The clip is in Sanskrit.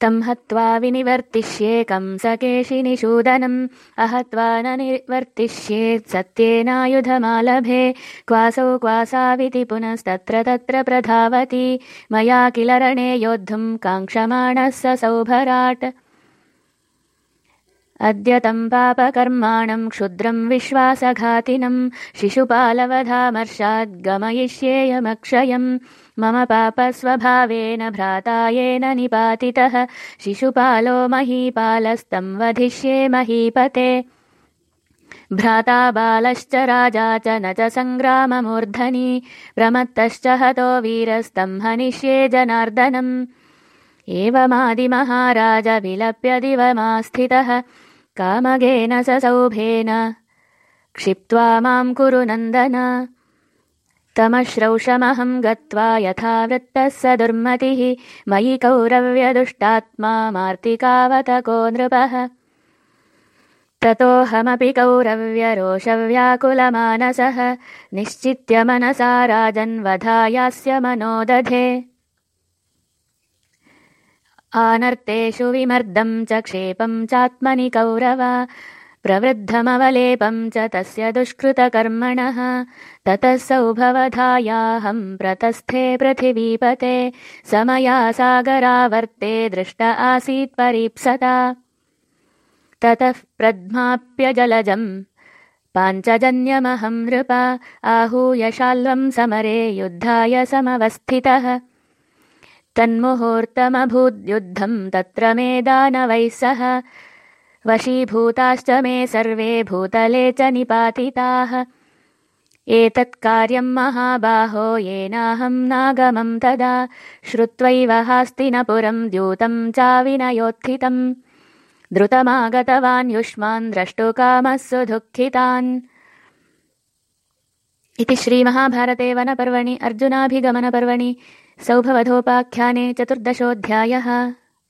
तं हत्वा विनिवर्तिष्ये कंसकेशिनिषूदनम् अहत्वा न निवर्तिष्येत् सत्येनायुधमालभे। क्वासौ क्वासाविति पुनस्तत्र तत्र प्रधावति। मया किल रणे योद्धुम् काङ्क्षमाणः सौभराट् अद्य तं पापकर्माणम् क्षुद्रम् विश्वासघातिनम् शिशुपालवधामर्षाद्गमयिष्येयमक्षयम् मम पापस्वभावेन भ्राता येन निपातितः शिशुपालो महीपालस्तम् वधिष्ये महीपते। भ्राता बालश्च राजा च न च सङ्ग्राममूर्धनि प्रमत्तश्च हतो वीरस्तम् हनिष्ये जनार्दनम्। एवमादिमहाराज विलप्य दिवमास्थितः कामगेन स सौभेन। क्षिप्त्वा माम् कुरु नन्दन। तमश्रौषमहम् गत्वा यथा वृत्तः स दुर्मतिः। मयि कौरव्यदुष्टात्मा मार्तिकावतको नृपः। ततोऽहमपि कौरव्यरोषव्याकुलमानसः। निश्चित्य मनसा राजन्वधायास्य मनोदधे आनर्तेषु विमर्दम् च क्षेपम् चात्मनि कौरव। प्रवृद्धमवलेपम् च तस्य दुष्कृतकर्मणः। ततः सौभवधायाहम् प्रतस्थे पृथिवीपते। समया सागरावर्ते दृष्ट आसीत् परीप्सता। ततः प्रध्माप्य जलजम् पाञ्चजन्यमहम् नृप। आहूयशाल्वम् समरे युद्धाय समवस्थितः तन्मुहूर्तमभूद्युद्धम् तत्र मे दानवैः सह। वशीभूताश्च मे सर्वे भूतले च निपातिताः। एतत् कार्यम् महाबाहो येनाहम् नागमम् तदा। श्रुत्वैव हास्तिनपुरम् द्यूतम् चाविनयोत्थितम्। द्रुतमागतवान् युष्मान् द्रष्टुकामः सुदुःखितान्। इति श्रीमहाभारते वनपर्वणि अर्जुनाभिगमनपर्वणि सौभवधोपाख्याने चतुर्दशोऽध्यायः